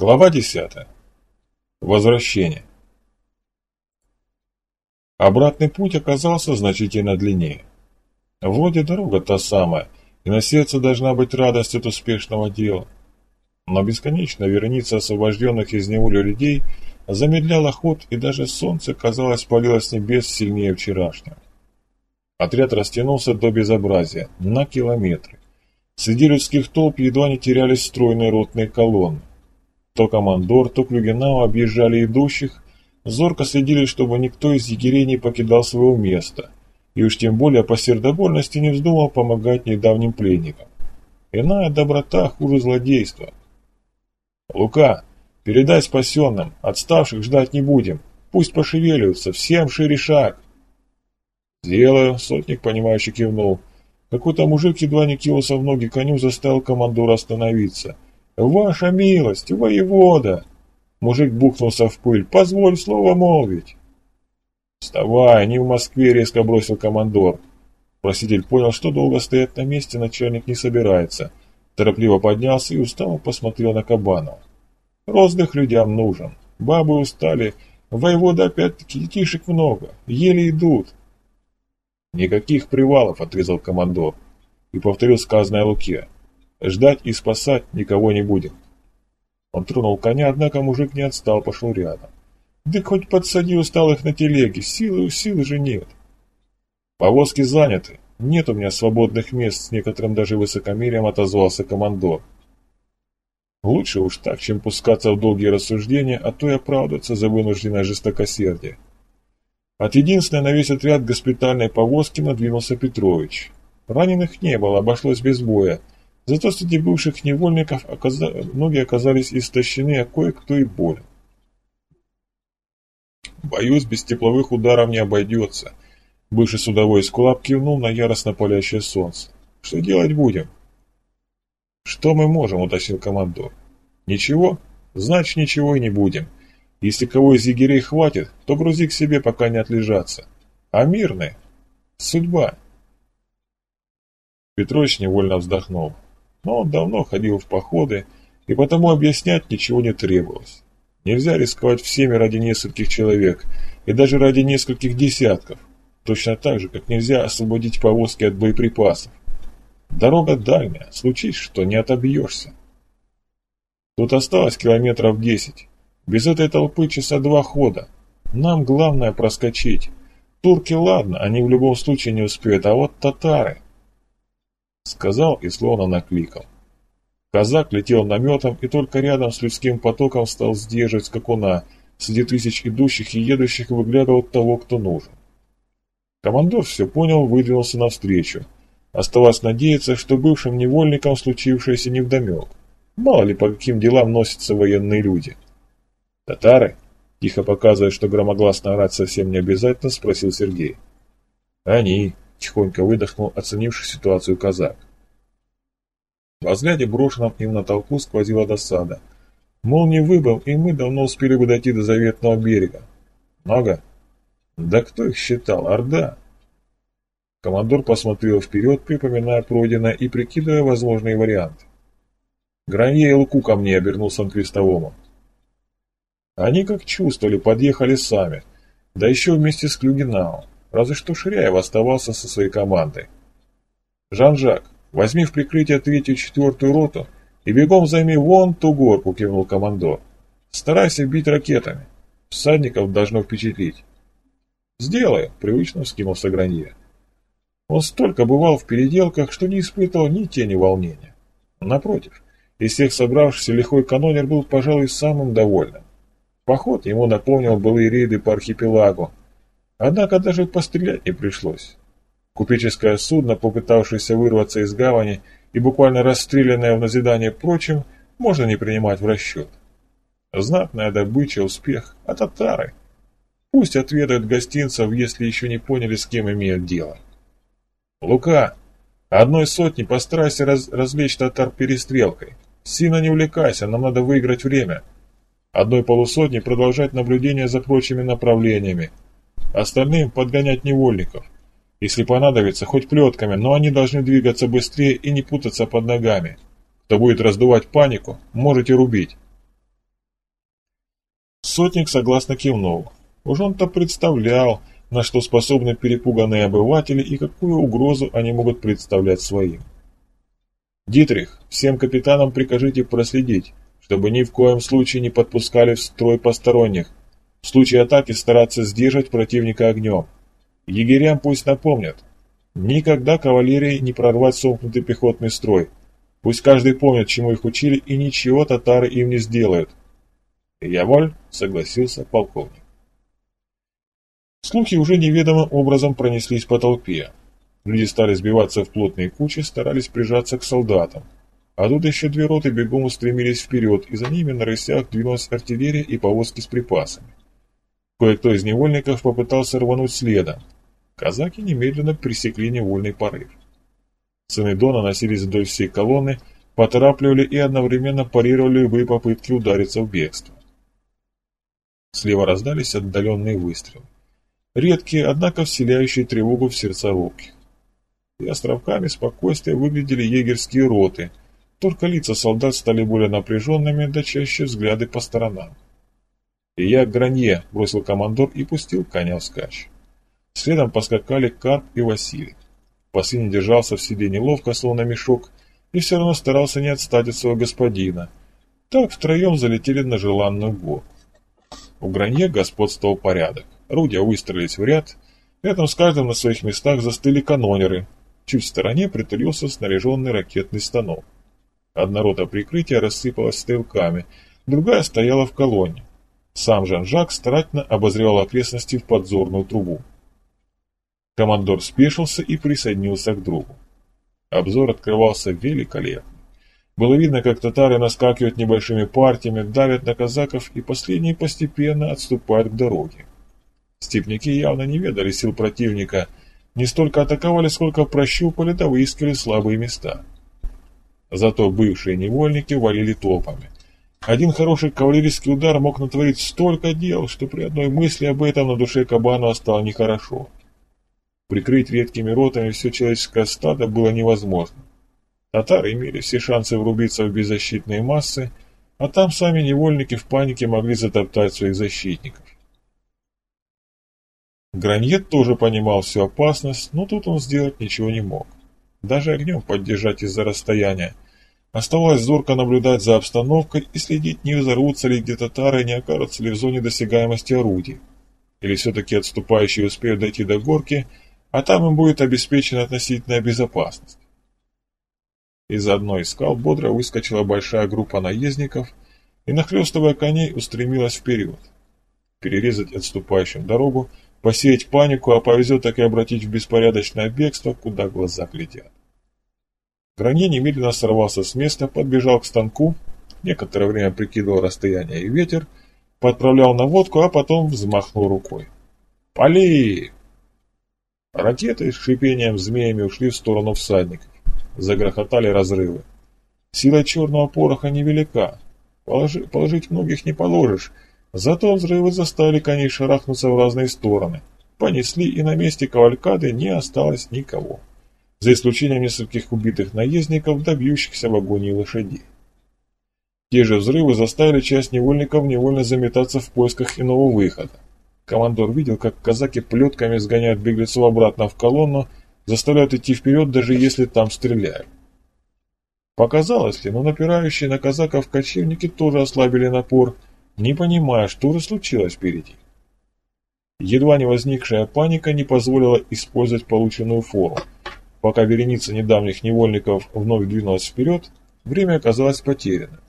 Глава 10. Возвращение. Обратный путь оказался значительно длиннее. Вроде дорога та самая, и на сердце должна быть радость от успешного дела. Но бесконечная вереница освобожденных из неволи людей замедляла ход, и даже солнце, казалось, палило с небес сильнее вчерашнего. Отряд растянулся до безобразия, на километры. Среди людских толп едва не терялись стройные ротные колонны. То командор, то Клюгенау объезжали идущих, зорко следили, чтобы никто из егерей не покидал своего места, и уж тем более по сердобольности не вздумал помогать недавним пленникам. Иная доброта хуже злодейства. «Лука, передай спасенным, отставших ждать не будем, пусть пошевеливаются, всем шире шаг!» «Сделаю», — сотник, понимающе кивнул. Какой-то мужик едва не кинулся в ноги коню, заставил командора остановиться — «Ваша милость, воевода!» Мужик бухнулся в пыль. «Позволь слово молвить!» «Вставай, не в Москве!» — резко бросил командор. Проситель понял, что долго стоять на месте начальник не собирается. Торопливо поднялся и устало посмотрел на Кабанова. «Роздых людям нужен. Бабы устали. Воевода опять-таки детишек много. Еле идут». «Никаких привалов!» — отрезал командор. И повторил сказанное Луке. Ждать и спасать никого не будем. Он тронул коня, однако мужик не отстал, пошел рядом. Да хоть подсади усталых на телеге, силы у силы же нет. Повозки заняты, нет у меня свободных мест, с некоторым даже высокомерием отозвался командор. Лучше уж так, чем пускаться в долгие рассуждения, а то и оправдываться за вынужденное жестокосердие. От единственной на весь отряд госпитальной повозки надвинулся Петрович. Раненых не было, обошлось без боя, Зато среди бывших невольников оказа... многие оказались истощены, а кое-кто и болен. Боюсь, без тепловых ударов не обойдется. Бывший судовой скулап кивнул на яростно палящее солнце. Что делать будем? Что мы можем, уточнил командор. Ничего? Значит, ничего и не будем. Если кого из егерей хватит, то грузи к себе, пока не отлежаться. А мирные? Судьба. Петрович невольно вздохнул но он давно ходил в походы, и потому объяснять ничего не требовалось. Нельзя рисковать всеми ради нескольких человек, и даже ради нескольких десятков, точно так же, как нельзя освободить повозки от боеприпасов. Дорога дальняя, случись что, не отобьешься. Тут осталось километров десять. Без этой толпы часа два хода. Нам главное проскочить. Турки, ладно, они в любом случае не успеют, а вот татары... Сказал и словно накликал. Казак летел наметом и только рядом с людским потоком стал сдерживать скакуна. Среди тысяч идущих и едущих выглядывал того, кто нужен. Командор все понял, выдвинулся навстречу. Оставалось надеяться, что бывшим невольникам случившееся невдомек. Мало ли по каким делам носятся военные люди. «Татары?» – тихо показывая, что громогласно орать совсем не обязательно, спросил Сергей. «Они», Тихонько выдохнул, оценивший ситуацию казак. Во взгляде, брошенном им на толпу, сквозила досада. Мол, не выбыл, и мы давно успели бы дойти до заветного берега. Много? Да кто их считал? Орда? Командор посмотрел вперед, припоминая пройденное и прикидывая возможные варианты. Гранье и Луку ко мне обернулся он к крестовому. Они как чувствовали, подъехали сами, да еще вместе с Клюгинау. Разве что Ширяев оставался со своей командой. «Жан-Жак, возьми в прикрытие третью и четвертую роту и бегом займи вон ту горку», — кивнул командор. «Старайся бить ракетами. Всадников должно впечатлить». «Сделаю», — привычно вскинулся Гранье. Он столько бывал в переделках, что не испытывал ни тени волнения. Напротив, из всех собравшихся лихой канонер был, пожалуй, самым довольным. Поход ему напомнил былые рейды по архипелагу, Однако даже пострелять не пришлось. Купеческое судно, попытавшееся вырваться из гавани и буквально расстрелянное в назидание прочим, можно не принимать в расчет. Знатная добыча, успех, а татары. Пусть отведают гостинцев, если еще не поняли, с кем имеют дело. Лука, одной сотни постарайся раз, развлечь татар перестрелкой. Сильно не увлекайся, нам надо выиграть время. Одной полусотни продолжать наблюдение за прочими направлениями, Остальным подгонять невольников. Если понадобится, хоть плетками, но они должны двигаться быстрее и не путаться под ногами. Кто будет раздувать панику, можете рубить. Сотник согласно кивнул. Уж он-то представлял, на что способны перепуганные обыватели и какую угрозу они могут представлять своим. «Дитрих, всем капитанам прикажите проследить, чтобы ни в коем случае не подпускали в строй посторонних, в случае атаки стараться сдержать противника огнем. Егерям пусть напомнят, никогда кавалерии не прорвать сомкнутый пехотный строй. Пусть каждый помнит, чему их учили, и ничего татары им не сделают. «Я воль», — согласился полковник. Слухи уже неведомым образом пронеслись по толпе. Люди стали сбиваться в плотные кучи, старались прижаться к солдатам. А тут еще две роты бегом устремились вперед, и за ними на рысях двинулась артиллерия и повозки с припасами. Кое-кто из невольников попытался рвануть следом. Казаки немедленно пресекли невольный порыв. Сыны Дона носились вдоль всей колонны, поторапливали и одновременно парировали любые попытки удариться в бегство. Слева раздались отдаленные выстрелы. Редкие, однако вселяющие тревогу в сердца рубки. И островками спокойствия выглядели егерские роты, только лица солдат стали более напряженными, да чаще взгляды по сторонам. «И я Гранье», — бросил командор и пустил коня вскачь. Следом поскакали Карп и Василий. Последний держался в седле неловко, словно мешок, и все равно старался не отстать от своего господина. Так втроем залетели на желанную гору. У Гранье господствовал порядок. Рудя выстроились в ряд, рядом с каждым на своих местах застыли канонеры. Чуть в стороне притулился снаряженный ракетный станок. Одна рота прикрытия рассыпалась стрелками, другая стояла в колонне. Сам Жан-Жак старательно обозревал окрестности в подзорную трубу. Командор спешился и присоединился к другу. Обзор открывался великолепно. Было видно, как татары наскакивают небольшими партиями, давят на казаков и последние постепенно отступают к дороге. Степники явно не ведали сил противника, не столько атаковали, сколько прощупали да выискали слабые места. Зато бывшие невольники валили толпами. Один хороший кавалерийский удар мог натворить столько дел, что при одной мысли об этом на душе Кабанова стало нехорошо. Прикрыть редкими ротами все человеческое стадо было невозможно. Татары имели все шансы врубиться в беззащитные массы, а там сами невольники в панике могли затоптать своих защитников. Граньет тоже понимал всю опасность, но тут он сделать ничего не мог. Даже огнем поддержать из-за расстояния. Оставалось зорко наблюдать за обстановкой и следить, не взорвутся ли где татары, не окажутся ли в зоне досягаемости орудий. Или все-таки отступающие успеют дойти до горки, а там им будет обеспечена относительная безопасность. Из одной из скал бодро выскочила большая группа наездников и, нахлестывая коней, устремилась вперед. Перерезать отступающим дорогу посеять панику, а повезет так и обратить в беспорядочное бегство, куда глаза глядят. Гранье немедленно сорвался с места, подбежал к станку, некоторое время прикидывал расстояние и ветер, подправлял наводку, а потом взмахнул рукой. «Пали!» Ракеты с шипением змеями ушли в сторону всадников. Загрохотали разрывы. Сила черного пороха невелика. Положи, положить многих не положишь, Зато взрывы заставили коней шарахнуться в разные стороны. Понесли, и на месте кавалькады не осталось никого. За исключением нескольких убитых наездников, добьющихся в агонии лошадей. Те же взрывы заставили часть невольников невольно заметаться в поисках иного выхода. Командор видел, как казаки плетками сгоняют беглецов обратно в колонну, заставляют идти вперед, даже если там стреляют. Показалось ли, но напирающие на казаков кочевники тоже ослабили напор – не понимая, что же случилось впереди. Едва не возникшая паника не позволила использовать полученную фору. Пока вереница недавних невольников вновь двинулась вперед, время оказалось потеряно.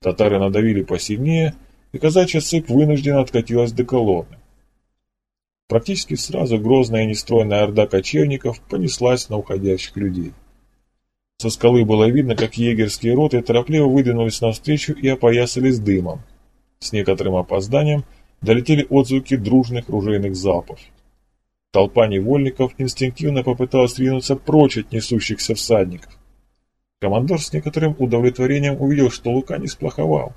Татары надавили посильнее, и казачья цепь вынуждена откатилась до колонны. Практически сразу грозная и нестройная орда кочевников понеслась на уходящих людей. Со скалы было видно, как егерские роты торопливо выдвинулись навстречу и опоясались дымом. С некоторым опозданием долетели отзвуки дружных ружейных залпов. Толпа невольников инстинктивно попыталась двинуться прочь от несущихся всадников. Командор с некоторым удовлетворением увидел, что Лука не сплоховал.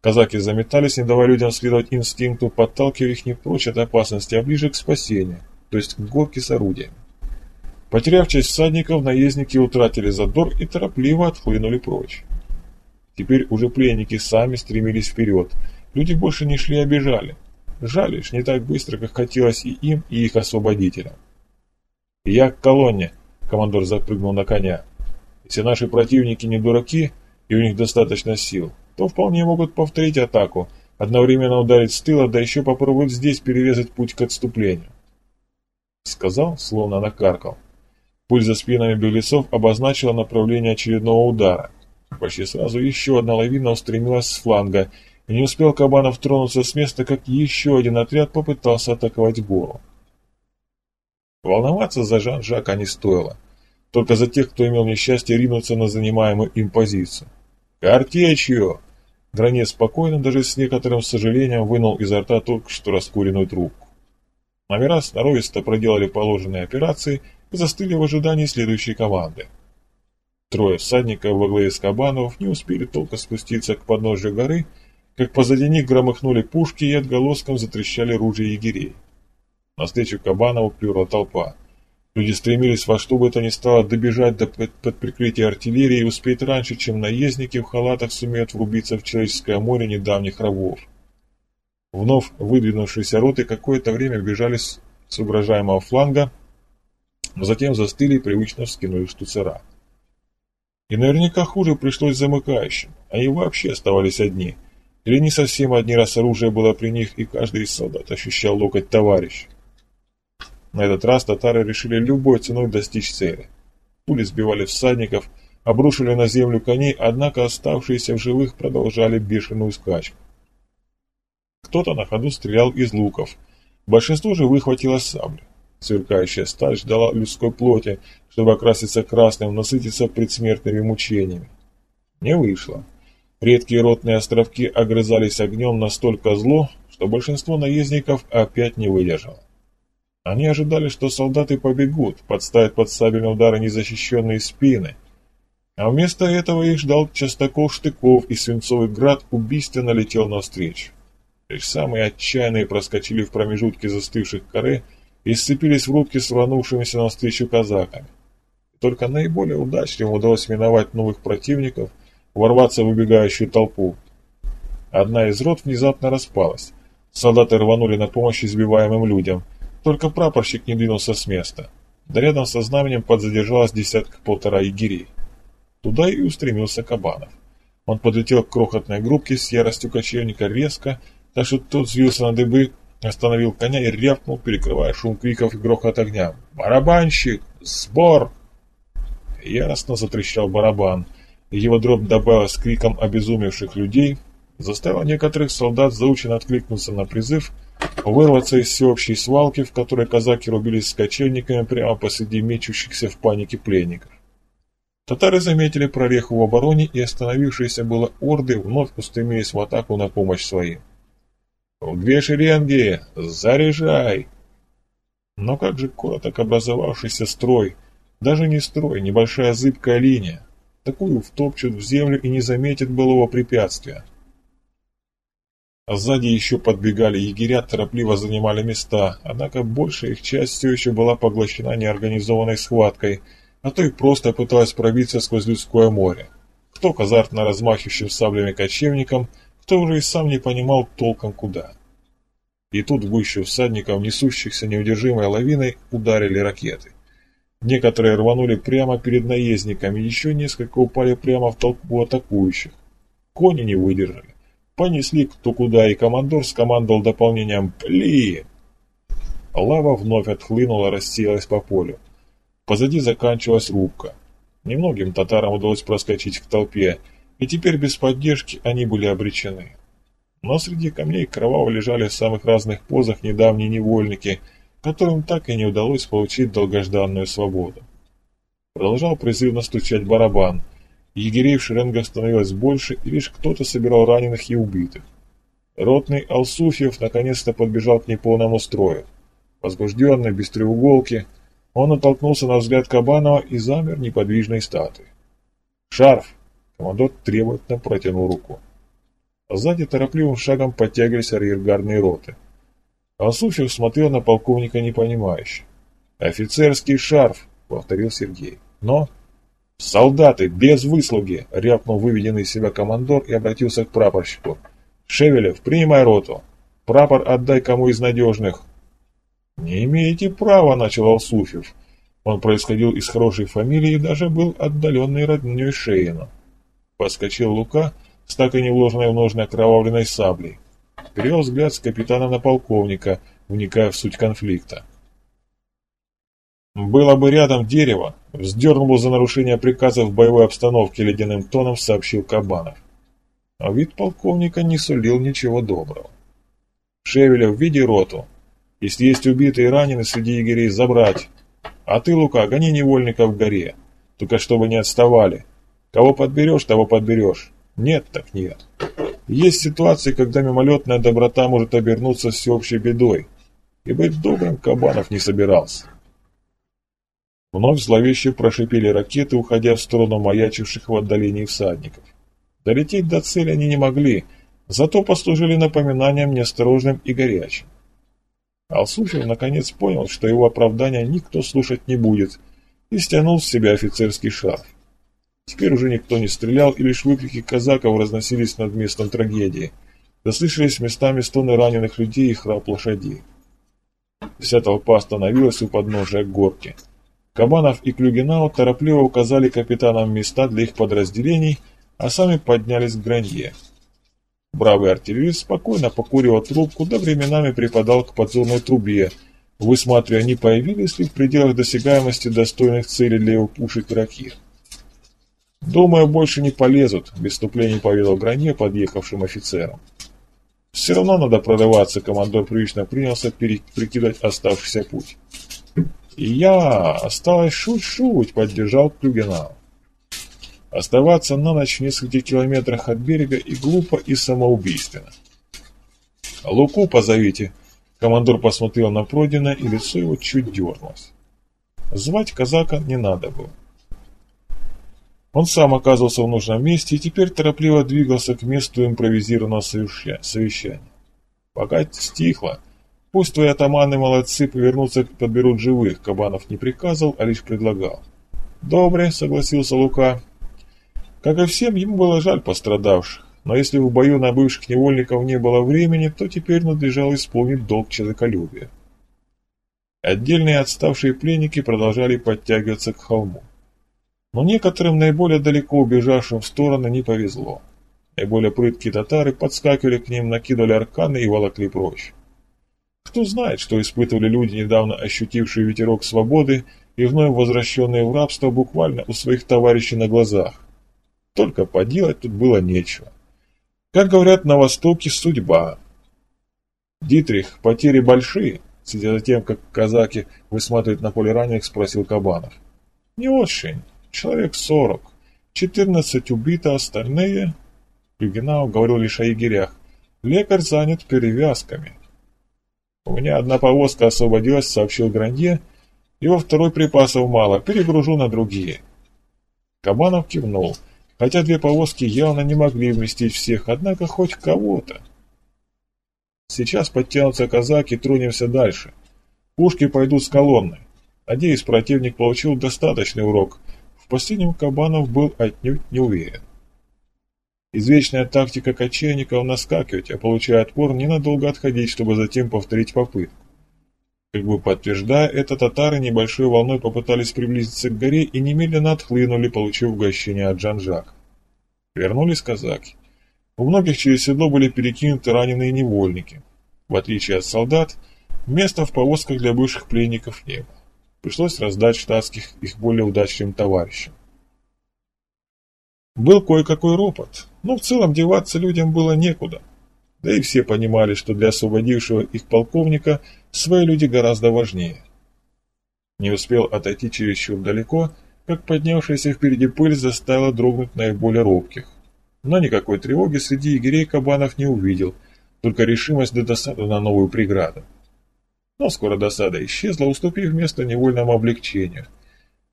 Казаки заметались, не давая людям следовать инстинкту, подталкивая их не прочь от опасности, а ближе к спасению, то есть к горке с орудием. Потеряв часть всадников, наездники утратили задор и торопливо отхлынули прочь. Теперь уже пленники сами стремились вперед, Люди больше не шли, а бежали. Жались не так быстро, как хотелось и им, и их освободителям. «Я к колонне», — командор запрыгнул на коня. «Если наши противники не дураки, и у них достаточно сил, то вполне могут повторить атаку, одновременно ударить с тыла, да еще попробовать здесь перерезать путь к отступлению». Сказал, словно накаркал. Пуль за спинами беглецов обозначила направление очередного удара. Почти сразу еще одна лавина устремилась с фланга, не успел Кабанов тронуться с места, как еще один отряд попытался атаковать гору. Волноваться за Жан-Жака не стоило. Только за тех, кто имел несчастье ринуться на занимаемую им позицию. «Картечью!» Гранец спокойно, даже с некоторым сожалением, вынул изо рта только что раскуренную трубку. Номера сноровисто проделали положенные операции и застыли в ожидании следующей команды. Трое всадников во главе с Кабанов не успели толком спуститься к подножию горы, как позади них громыхнули пушки и отголоском затрещали ружья егерей. На встречу Кабанову плюрла толпа. Люди стремились во что бы то ни стало добежать до под, прикрытие артиллерии и успеть раньше, чем наездники в халатах сумеют врубиться в человеческое море недавних рабов. Вновь выдвинувшиеся роты какое-то время бежали с, с угрожаемого фланга, но затем застыли и привычно вскинули штуцера. И наверняка хуже пришлось замыкающим, они вообще оставались одни – или не совсем одни раз оружие было при них, и каждый из солдат ощущал локоть товарища. На этот раз татары решили любой ценой достичь цели. Пули сбивали всадников, обрушили на землю коней, однако оставшиеся в живых продолжали бешеную скачку. Кто-то на ходу стрелял из луков. Большинство же выхватило сабли. Сверкающая сталь ждала людской плоти, чтобы окраситься красным, насытиться предсмертными мучениями. Не вышло. Редкие ротные островки огрызались огнем настолько зло, что большинство наездников опять не выдержало. Они ожидали, что солдаты побегут, подставят под сабельные удары незащищенные спины, а вместо этого их ждал частокол штыков, и свинцовый град убийственно летел навстречу. Лишь самые отчаянные проскочили в промежутке застывших коры и сцепились в рубке с рванувшимися навстречу казаками. только наиболее удачливым удалось миновать новых противников – ворваться в убегающую толпу. Одна из рот внезапно распалась. Солдаты рванули на помощь избиваемым людям. Только прапорщик не двинулся с места. Да рядом со знаменем подзадержалась десятка-полтора егерей. Туда и устремился Кабанов. Он подлетел к крохотной группке с яростью кочевника резко, так что тот взвился на дыбы, остановил коня и рявкнул, перекрывая шум криков и грохот огня. «Барабанщик! Сбор!» Яростно затрещал барабан – его дробь добавилась с криком обезумевших людей, заставила некоторых солдат заученно откликнуться на призыв, вырваться из всеобщей свалки, в которой казаки рубились с кочевниками прямо посреди мечущихся в панике пленников. Татары заметили прореху в обороне, и остановившиеся было орды вновь устремились в атаку на помощь своим. «В две шеренги! Заряжай!» Но как же короток образовавшийся строй, даже не строй, небольшая зыбкая линия, Такую втопчут в землю и не заметит былого препятствия. А сзади еще подбегали егеря, торопливо занимали места, однако большая их часть все еще была поглощена неорганизованной схваткой, а то и просто пыталась пробиться сквозь людское море. Кто к азартно размахивающим саблями кочевникам, кто уже и сам не понимал толком куда. И тут в гущу всадников, несущихся неудержимой лавиной, ударили ракеты. Некоторые рванули прямо перед наездниками, еще несколько упали прямо в толпу атакующих. Кони не выдержали. Понесли кто куда, и командор скомандовал дополнением «Пли!». Лава вновь отхлынула, рассеялась по полю. Позади заканчивалась рубка. Немногим татарам удалось проскочить к толпе, и теперь без поддержки они были обречены. Но среди камней кроваво лежали в самых разных позах недавние невольники – которым так и не удалось получить долгожданную свободу. Продолжал призывно стучать барабан. Егерей в шеренгах становилось больше, и лишь кто-то собирал раненых и убитых. Ротный Алсуфьев наконец-то подбежал к неполному строю. Возбужденный, без треуголки, он натолкнулся на взгляд Кабанова и замер неподвижной статуей. «Шарф!» — командор требовательно протянул руку. Сзади торопливым шагом подтягивались арьергардные роты — Алсуфьев смотрел на полковника непонимающе. «Офицерский шарф», — повторил Сергей. «Но...» «Солдаты, без выслуги!» — рявкнул выведенный из себя командор и обратился к прапорщику. Шевелев, принимай роту. Прапор отдай кому из надежных. Не имеете права, начал Алсуфьев. Он происходил из хорошей фамилии и даже был отдаленной роднёй Шейна. Подскочил Лука с так и не вложенной в ножны окровавленной саблей. Перевел взгляд с капитана на полковника, вникая в суть конфликта. «Было бы рядом дерево, вздернул за нарушение приказа в боевой обстановке ледяным тоном сообщил Кабанов. А вид полковника не сулил ничего доброго. «Шевелев, веди роту. Если есть убитые и раненые среди егерей, забрать. А ты, Лука, гони невольников в горе. Только чтобы не отставали. Кого подберешь, того подберешь. Нет, так нет. Есть ситуации, когда мимолетная доброта может обернуться всеобщей бедой. И быть добрым Кабанов не собирался. Вновь зловеще прошипели ракеты, уходя в сторону маячивших в отдалении всадников. Долететь до цели они не могли, зато послужили напоминанием неосторожным и горячим. Алсуфьев наконец понял, что его оправдания никто слушать не будет, и стянул с себя офицерский шарф. Теперь уже никто не стрелял, и лишь выкрики казаков разносились над местом трагедии. Дослышались местами стоны раненых людей и храп лошадей. Вся толпа остановилась у подножия горки. Кабанов и Клюгинау торопливо указали капитанам места для их подразделений, а сами поднялись к гранье. Бравый артиллерист спокойно покуривал трубку, да временами припадал к подзорной трубе, высматривая, не появились ли в пределах досягаемости достойных целей для его пушек ракет. «Думаю, больше не полезут», — без вступлений поведал Гранье подъехавшим офицерам. «Все равно надо прорываться», — командор привычно принялся прикидывать оставшийся путь. И я, осталось шуть-шуть, поддержал Клюгина. Оставаться на ночь в нескольких километрах от берега и глупо, и самоубийственно. «Луку позовите!» Командор посмотрел на пройденное, и лицо его чуть дернулось. Звать казака не надо было. Он сам оказывался в нужном месте и теперь торопливо двигался к месту импровизированного совещания. Пока стихло, Пусть твои атаманы-молодцы повернутся, подберут живых, Кабанов не приказывал, а лишь предлагал. «Добре», — согласился Лука. Как и всем, ему было жаль пострадавших, но если в бою на бывших невольников не было времени, то теперь надлежало исполнить долг человеколюбия. Отдельные отставшие пленники продолжали подтягиваться к холму. Но некоторым наиболее далеко убежавшим в стороны не повезло. Наиболее прыткие татары подскакивали к ним, накидывали арканы и волокли прочь. Кто знает, что испытывали люди, недавно ощутившие ветерок свободы и вновь возвращенные в рабство буквально у своих товарищей на глазах. Только поделать тут было нечего. Как говорят на Востоке, судьба. Дитрих, потери большие, сидя за тем, как казаки высматривают на поле раненых, спросил Кабанов. Не очень. Человек сорок. Четырнадцать убито, остальные... Югенау говорил лишь о егерях. Лекарь занят перевязками. «У меня одна повозка освободилась», — сообщил Гранье. «Его второй припасов мало, перегружу на другие». Кабанов кивнул, хотя две повозки явно не могли вместить всех, однако хоть кого-то. Сейчас подтянутся казаки, тронемся дальше. Пушки пойдут с колонной. Надеюсь, противник получил достаточный урок. Последнем Кабанов был отнюдь не уверен. Извечная тактика кочевников наскакивать, а получая отпор, ненадолго отходить, чтобы затем повторить попытку. Как бы подтверждая это, татары небольшой волной попытались приблизиться к горе и немедленно отхлынули, получив угощение от Джанжака. Вернулись казаки. У многих через седло были перекинуты раненые невольники. В отличие от солдат, места в повозках для бывших пленников не было. Пришлось раздать штатских их более удачливым товарищам. Был кое-какой ропот, но в целом деваться людям было некуда. Да и все понимали, что для освободившего их полковника свои люди гораздо важнее. Не успел отойти чересчур далеко, как поднявшаяся впереди пыль заставила дрогнуть наиболее робких. Но никакой тревоги среди егерей Кабанов не увидел, только решимость до досады на новую преграду. Но скоро досада исчезла, уступив место невольному облегчению –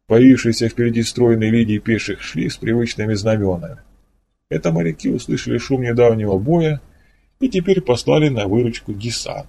Появившиеся впереди стройные линии пеших шли с привычными знаменами. Это моряки услышали шум недавнего боя и теперь послали на выручку десант.